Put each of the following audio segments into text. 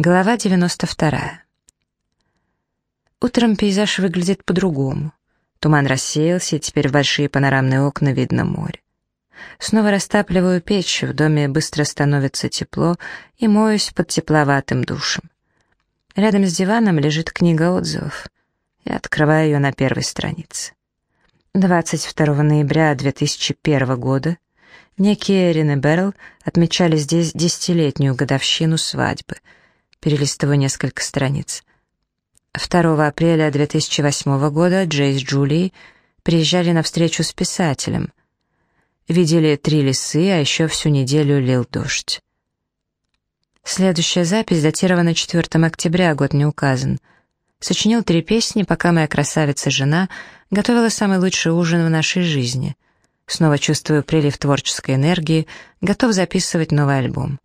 Глава 92. Утром пейзаж выглядит по-другому. Туман рассеялся, и теперь в большие панорамные окна видно море. Снова растапливаю печь, в доме быстро становится тепло, и моюсь под тепловатым душем. Рядом с диваном лежит книга отзывов. Я открываю ее на первой странице. 22 ноября 2001 года некие Эрин и Берл отмечали здесь десятилетнюю годовщину свадьбы — перелистываю несколько страниц. 2 апреля 2008 года Джейс Джулии приезжали на встречу с писателем. Видели три лисы, а еще всю неделю лил дождь. Следующая запись датирована 4 октября, год не указан. Сочинил три песни, пока моя красавица-жена готовила самый лучший ужин в нашей жизни. Снова чувствую прилив творческой энергии, готов записывать новый альбом.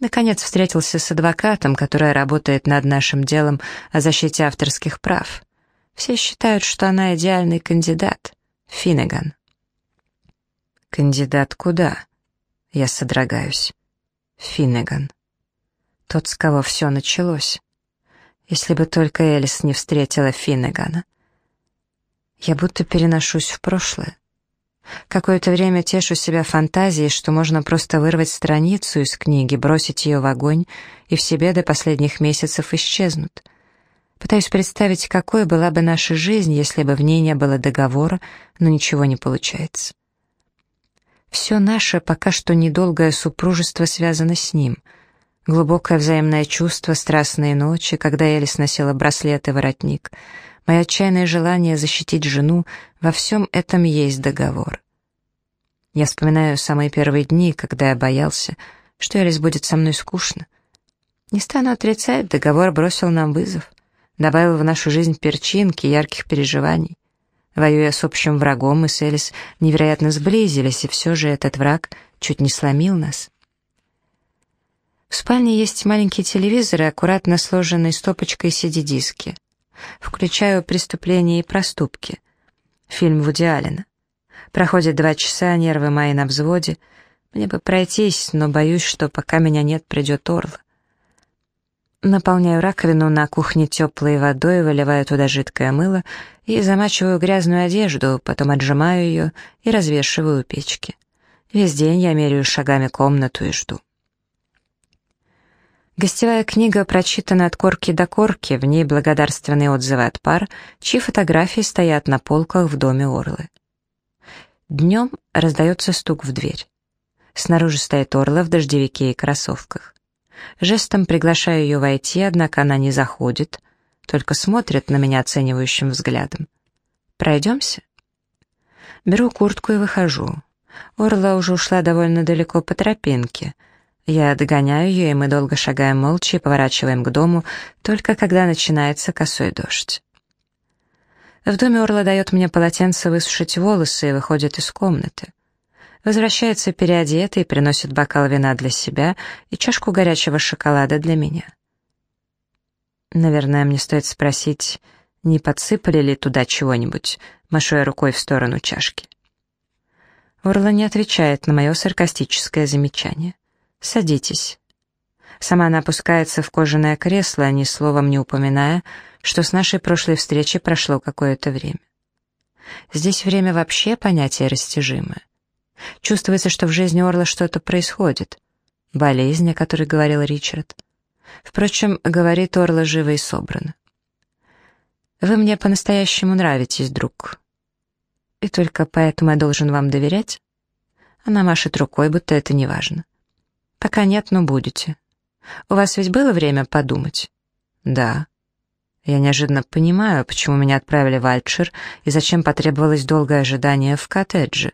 Наконец встретился с адвокатом, которая работает над нашим делом о защите авторских прав. Все считают, что она идеальный кандидат. Финнеган. Кандидат куда? Я содрогаюсь. Финнеган. Тот, с кого все началось. Если бы только Элис не встретила Финнегана. Я будто переношусь в прошлое. Какое-то время тешу себя фантазией, что можно просто вырвать страницу из книги, бросить ее в огонь, и все беды последних месяцев исчезнут. Пытаюсь представить, какой была бы наша жизнь, если бы в ней не было договора, но ничего не получается. Все наше пока что недолгое супружество связано с ним. Глубокое взаимное чувство, страстные ночи, когда Элис носила браслет и воротник — Мое отчаянное желание защитить жену, во всем этом есть договор. Я вспоминаю самые первые дни, когда я боялся, что Элис будет со мной скучно. Не стану отрицать, договор бросил нам вызов, добавил в нашу жизнь перчинки, ярких переживаний. Воюя с общим врагом, мы с Элис невероятно сблизились, и все же этот враг чуть не сломил нас. В спальне есть маленький телевизор и аккуратно сложенные стопочкой CD-диски — Включаю «Преступления и проступки». Фильм Вуди Аллена. Проходит два часа, нервы мои на взводе. Мне бы пройтись, но боюсь, что пока меня нет, придет Орла. Наполняю раковину на кухне теплой водой, выливаю туда жидкое мыло и замачиваю грязную одежду, потом отжимаю ее и развешиваю у печки. Весь день я меряю шагами комнату и жду. Гостевая книга прочитана от корки до корки, в ней благодарственные отзывы от пар, чьи фотографии стоят на полках в доме Орлы. Днем раздается стук в дверь. Снаружи стоит Орла в дождевике и кроссовках. Жестом приглашаю ее войти, однако она не заходит, только смотрит на меня оценивающим взглядом. «Пройдемся?» Беру куртку и выхожу. Орла уже ушла довольно далеко по тропинке — я догоняю ее, и мы долго шагаем молча и поворачиваем к дому, только когда начинается косой дождь. В доме Орла дает мне полотенце высушить волосы и выходит из комнаты. Возвращается переодетый, приносит бокал вина для себя и чашку горячего шоколада для меня. Наверное, мне стоит спросить, не подсыпали ли туда чего-нибудь, машу я рукой в сторону чашки. Орла не отвечает на мое саркастическое замечание. «Садитесь». Сама она опускается в кожаное кресло, ни словом не упоминая, что с нашей прошлой встречи прошло какое-то время. Здесь время вообще понятие растяжимое. Чувствуется, что в жизни Орла что-то происходит. Болезнь, о которой говорил Ричард. Впрочем, говорит Орла живо и собрано. «Вы мне по-настоящему нравитесь, друг. И только поэтому я должен вам доверять?» Она машет рукой, будто это не важно. «Пока нет, но будете. У вас ведь было время подумать?» «Да». Я неожиданно понимаю, почему меня отправили в Альтшир и зачем потребовалось долгое ожидание в коттедже.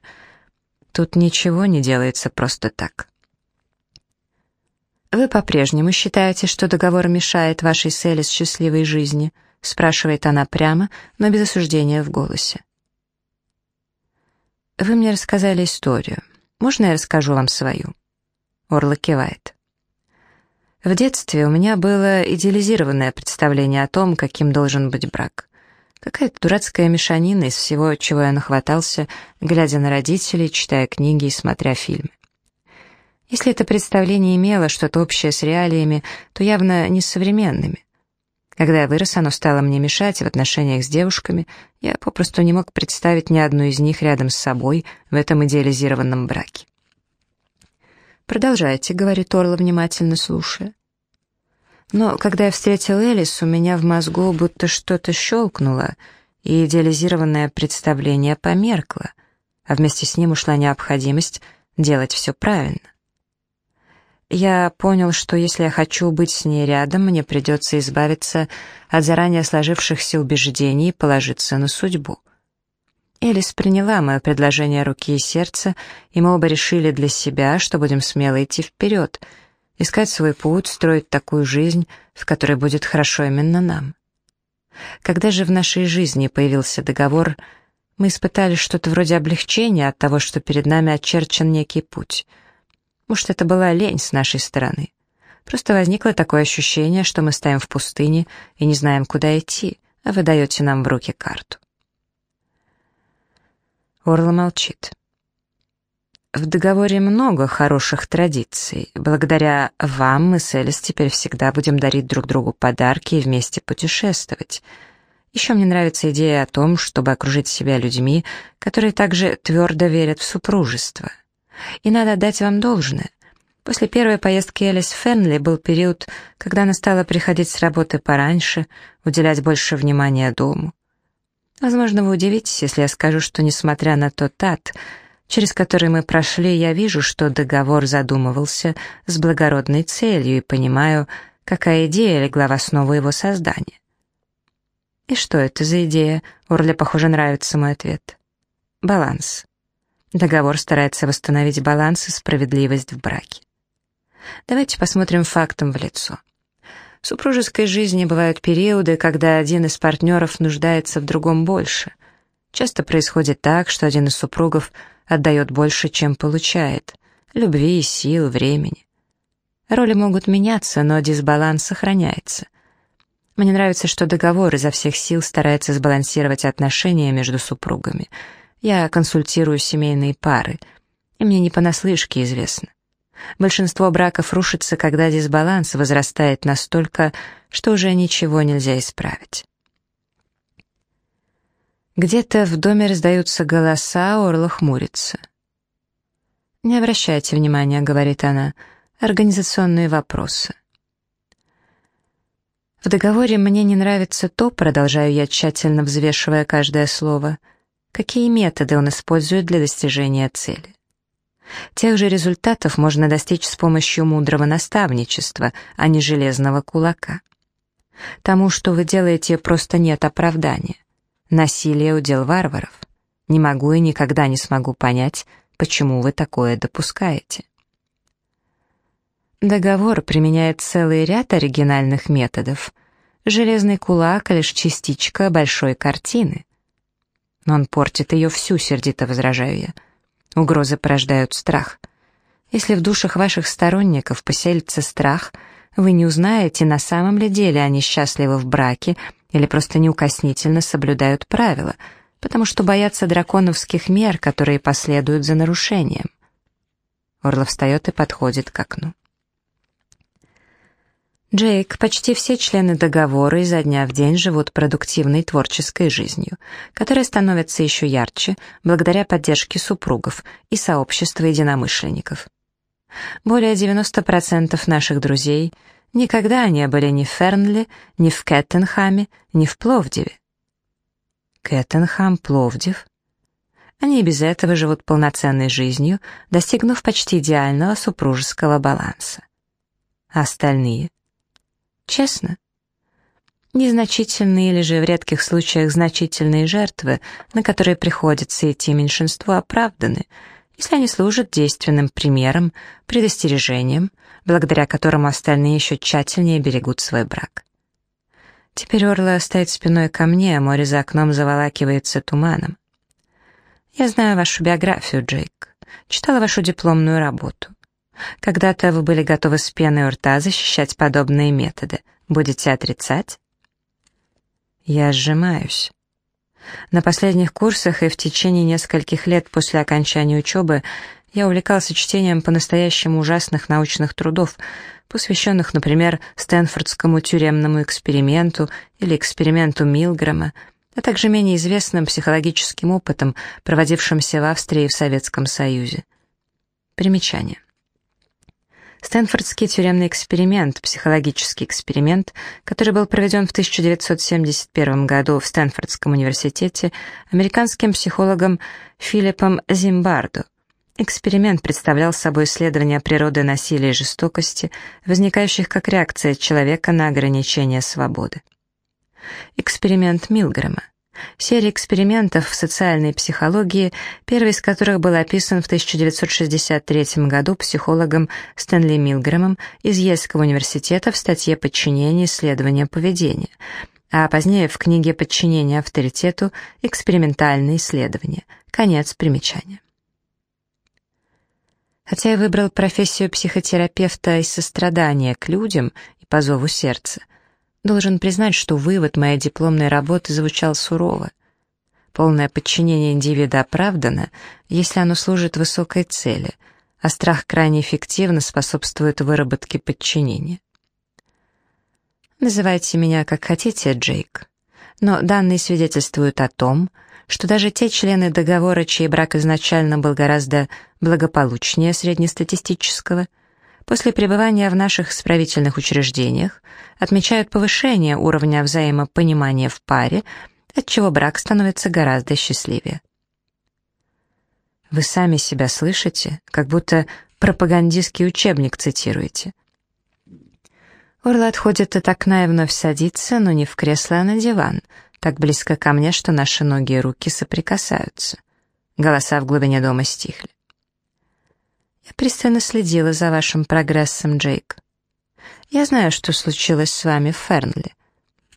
Тут ничего не делается просто так. «Вы по-прежнему считаете, что договор мешает вашей с счастливой жизни?» спрашивает она прямо, но без осуждения в голосе. «Вы мне рассказали историю. Можно я расскажу вам свою?» Орла кивает. В детстве у меня было идеализированное представление о том, каким должен быть брак. Какая-то дурацкая мешанина из всего, чего я нахватался, глядя на родителей, читая книги и смотря фильмы. Если это представление имело что-то общее с реалиями, то явно не с современными. Когда я вырос, оно стало мне мешать в отношениях с девушками, я попросту не мог представить ни одну из них рядом с собой в этом идеализированном браке. «Продолжайте», — говорит Орла, внимательно слушая. Но когда я встретил Элис, у меня в мозгу будто что-то щелкнуло, и идеализированное представление померкло, а вместе с ним ушла необходимость делать все правильно. Я понял, что если я хочу быть с ней рядом, мне придется избавиться от заранее сложившихся убеждений и положиться на судьбу. Элис приняла мое предложение руки и сердца, и мы оба решили для себя, что будем смело идти вперед, искать свой путь, строить такую жизнь, в которой будет хорошо именно нам. Когда же в нашей жизни появился договор, мы испытали что-то вроде облегчения от того, что перед нами очерчен некий путь — может, это была лень с нашей стороны. Просто возникло такое ощущение, что мы стоим в пустыне и не знаем, куда идти, а вы даете нам в руки карту. Орла молчит. В договоре много хороших традиций. Благодаря вам мы с Элис теперь всегда будем дарить друг другу подарки и вместе путешествовать. Еще мне нравится идея о том, чтобы окружить себя людьми, которые также твердо верят в супружество — и надо отдать вам должное. После первой поездки Элис Фенли был период, когда она стала приходить с работы пораньше, уделять больше внимания дому. Возможно, вы удивитесь, если я скажу, что, несмотря на тот ад, через который мы прошли, я вижу, что договор задумывался с благородной целью и понимаю, какая идея легла в основу его создания. И что это за идея? Орле, похоже, нравится мой ответ. Баланс. Договор старается восстановить баланс и справедливость в браке. Давайте посмотрим фактам в лицо. В супружеской жизни бывают периоды, когда один из партнеров нуждается в другом больше. Часто происходит так, что один из супругов отдает больше, чем получает. Любви, сил, времени. Роли могут меняться, но дисбаланс сохраняется. Мне нравится, что договор изо всех сил старается сбалансировать отношения между супругами — я консультирую семейные пары, и мне не понаслышке известно. Большинство браков рушится, когда дисбаланс возрастает настолько, что уже ничего нельзя исправить. Где-то в доме раздаются голоса, Орла хмурится. «Не обращайте внимания», — говорит она, — «организационные вопросы». В договоре мне не нравится то, продолжаю я, тщательно взвешивая каждое слово — какие методы он использует для достижения цели. Тех же результатов можно достичь с помощью мудрого наставничества, а не железного кулака. Тому, что вы делаете, просто нет оправдания. Насилие — удел варваров. Не могу и никогда не смогу понять, почему вы такое допускаете. Договор применяет целый ряд оригинальных методов. Железный кулак — лишь частичка большой картины. Но он портит ее всю, сердито возражаю я. Угрозы порождают страх. Если в душах ваших сторонников поселится страх, вы не узнаете, на самом ли деле они счастливы в браке или просто неукоснительно соблюдают правила, потому что боятся драконовских мер, которые последуют за нарушением. Орла встает и подходит к окну. Джейк, почти все члены договора изо дня в день живут продуктивной творческой жизнью, которая становится еще ярче благодаря поддержке супругов и сообщества единомышленников. Более 90% наших друзей никогда не были ни в Фернли, ни в Кеттенхаме, ни в Пловдиве. Кеттенхам, Пловдив. Они без этого живут полноценной жизнью, достигнув почти идеального супружеского баланса. А остальные — Честно? Незначительные или же в редких случаях значительные жертвы, на которые приходится идти меньшинство, оправданы, если они служат действенным примером, предостережением, благодаря которому остальные еще тщательнее берегут свой брак. Теперь Орла стоит спиной ко мне, а море за окном заволакивается туманом. Я знаю вашу биографию, Джейк. Читала вашу дипломную работу. Когда-то вы были готовы с пеной у рта защищать подобные методы. Будете отрицать? Я сжимаюсь. На последних курсах и в течение нескольких лет после окончания учебы я увлекался чтением по-настоящему ужасных научных трудов, посвященных, например, Стэнфордскому тюремному эксперименту или эксперименту Милгрэма, а также менее известным психологическим опытом, проводившимся в Австрии и в Советском Союзе. Примечание. Стэнфордский тюремный эксперимент, психологический эксперимент, который был проведен в 1971 году в Стэнфордском университете американским психологом Филиппом Зимбардо. Эксперимент представлял собой исследование природы насилия и жестокости, возникающих как реакция человека на ограничение свободы. Эксперимент Милгрэма. Серия экспериментов в социальной психологии, первый из которых был описан в 1963 году психологом Стэнли Милгрэмом из Ельского университета в статье «Подчинение исследования поведения», а позднее в книге «Подчинение авторитету. Экспериментальные исследования». Конец примечания. Хотя я выбрал профессию психотерапевта из сострадания к людям и по зову сердца, Должен признать, что вывод моей дипломной работы звучал сурово. Полное подчинение индивида оправдано, если оно служит высокой цели, а страх крайне эффективно способствует выработке подчинения. Называйте меня как хотите, Джейк, но данные свидетельствуют о том, что даже те члены договора, чей брак изначально был гораздо благополучнее среднестатистического – после пребывания в наших исправительных учреждениях отмечают повышение уровня взаимопонимания в паре, отчего брак становится гораздо счастливее. Вы сами себя слышите, как будто пропагандистский учебник цитируете. Орла отходит от окна и вновь садится, но не в кресло, а на диван, так близко ко мне, что наши ноги и руки соприкасаются. Голоса в глубине дома стихли. Я пристально следила за вашим прогрессом, Джейк. Я знаю, что случилось с вами в Фернли.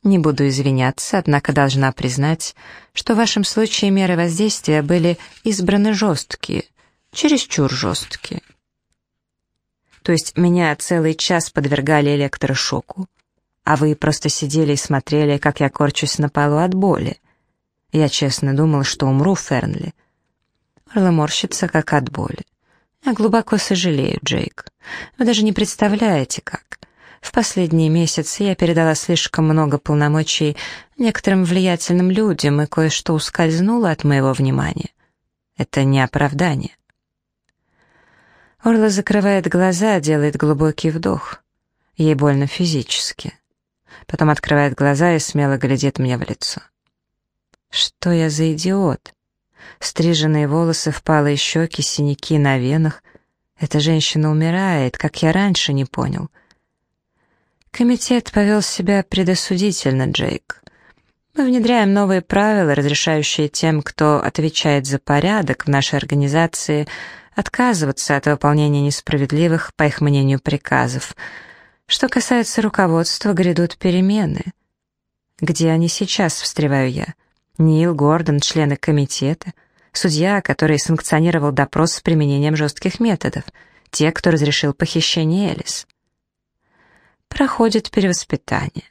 Не буду извиняться, однако должна признать, что в вашем случае меры воздействия были избраны жесткие, чересчур жесткие. То есть меня целый час подвергали электрошоку, а вы просто сидели и смотрели, как я корчусь на полу от боли. Я честно думал, что умру Фернли. Орла морщится, как от боли. Я глубоко сожалею, Джейк. Вы даже не представляете, как. В последние месяцы я передала слишком много полномочий некоторым влиятельным людям, и кое-что ускользнуло от моего внимания. Это не оправдание. Орла закрывает глаза, делает глубокий вдох. Ей больно физически. Потом открывает глаза и смело глядит мне в лицо. Что я за идиот? Стриженные волосы, впалые щеки, синяки на венах. Эта женщина умирает, как я раньше не понял. Комитет повел себя предосудительно, Джейк. Мы внедряем новые правила, разрешающие тем, кто отвечает за порядок в нашей организации, отказываться от выполнения несправедливых, по их мнению, приказов. Что касается руководства, грядут перемены. Где они сейчас, встреваю я? Нил, Гордон, члены комитета — судья, который санкционировал допрос с применением жестких методов, те, кто разрешил похищение Элис. Проходит перевоспитание.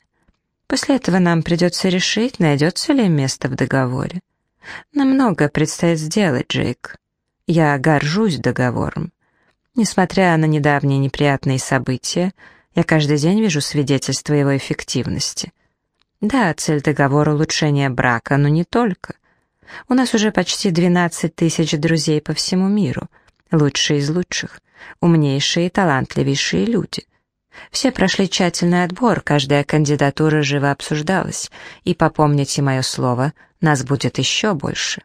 После этого нам придется решить, найдется ли место в договоре. Нам многое предстоит сделать, Джейк. Я горжусь договором. Несмотря на недавние неприятные события, я каждый день вижу свидетельства его эффективности. Да, цель договора — улучшение брака, но не только — у нас уже почти 12 тысяч друзей по всему миру, лучшие из лучших, умнейшие и талантливейшие люди. Все прошли тщательный отбор, каждая кандидатура живо обсуждалась, и, попомните мое слово, нас будет еще больше.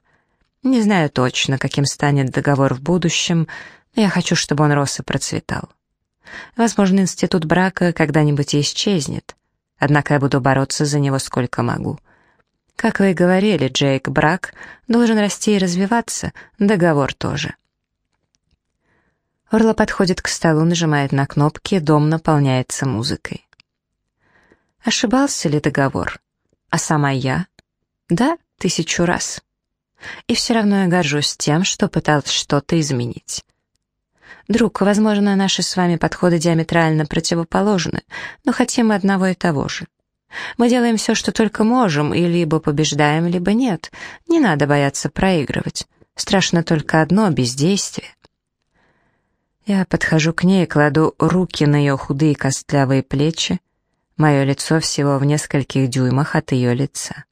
Не знаю точно, каким станет договор в будущем, но я хочу, чтобы он рос и процветал. Возможно, институт брака когда-нибудь исчезнет, однако я буду бороться за него сколько могу. Как вы и говорили, Джейк, брак должен расти и развиваться, договор тоже. Орла подходит к столу, нажимает на кнопки, дом наполняется музыкой. Ошибался ли договор? А сама я? Да, тысячу раз. И все равно я горжусь тем, что пытался что-то изменить. Друг, возможно, наши с вами подходы диаметрально противоположны, но хотим одного и того же. Мы делаем все, что только можем, и либо побеждаем, либо нет. Не надо бояться проигрывать. Страшно только одно — бездействие. Я подхожу к ней кладу руки на ее худые костлявые плечи, мое лицо всего в нескольких дюймах от ее лица.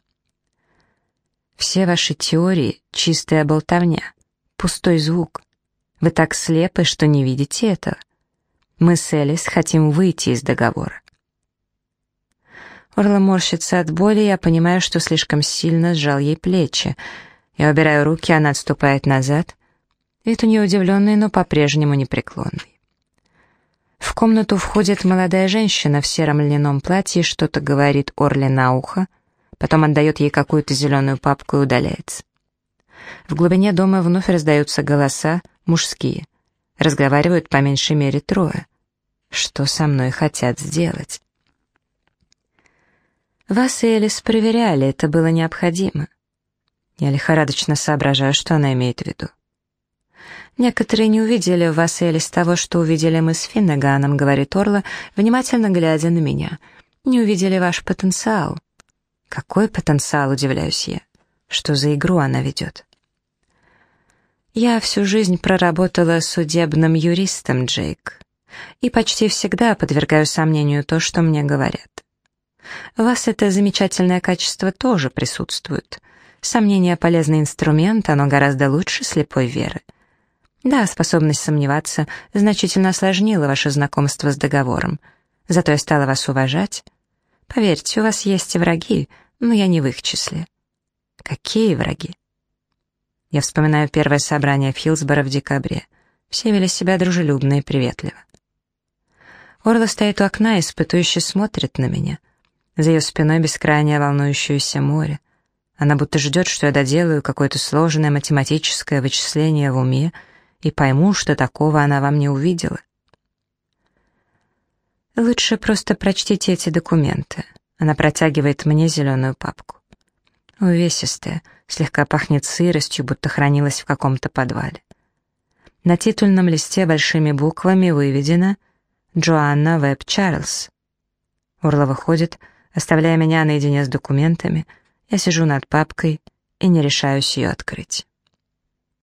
Все ваши теории — чистая болтовня, пустой звук. Вы так слепы, что не видите этого. Мы с Элис хотим выйти из договора. Орла морщится от боли, я понимаю, что слишком сильно сжал ей плечи. Я убираю руки, она отступает назад. Вид у нее удивленный, но по-прежнему непреклонный. В комнату входит молодая женщина в сером льняном платье что-то говорит Орле на ухо, потом отдает ей какую-то зеленую папку и удаляется. В глубине дома вновь раздаются голоса, мужские. Разговаривают по меньшей мере трое. Что со мной хотят сделать? Вас и Элис проверяли, это было необходимо. Я лихорадочно соображаю, что она имеет в виду. Некоторые не увидели в вас, Элис, того, что увидели мы с Финнеганом, говорит Орла, внимательно глядя на меня. Не увидели ваш потенциал. Какой потенциал, удивляюсь я. Что за игру она ведет? Я всю жизнь проработала судебным юристом, Джейк, и почти всегда подвергаю сомнению то, что мне говорят. В вас это замечательное качество тоже присутствует. Сомнение — полезный инструмент, оно гораздо лучше слепой веры. Да, способность сомневаться значительно осложнила ваше знакомство с договором. Зато я стала вас уважать. Поверьте, у вас есть и враги, но я не в их числе. Какие враги? Я вспоминаю первое собрание в Хилсборо в декабре. Все вели себя дружелюбно и приветливо. Орла стоит у окна и испытующе смотрит на меня. За ее спиной бескрайнее волнующееся море. Она будто ждет, что я доделаю какое-то сложное математическое вычисление в уме и пойму, что такого она во мне увидела. Лучше просто прочтите эти документы. Она протягивает мне зеленую папку. Увесистая, слегка пахнет сыростью, будто хранилась в каком-то подвале. На титульном листе большими буквами выведено «Джоанна Веб Чарльз». Орла выходит, оставляя меня наедине с документами. Я сижу над папкой и не решаюсь ее открыть.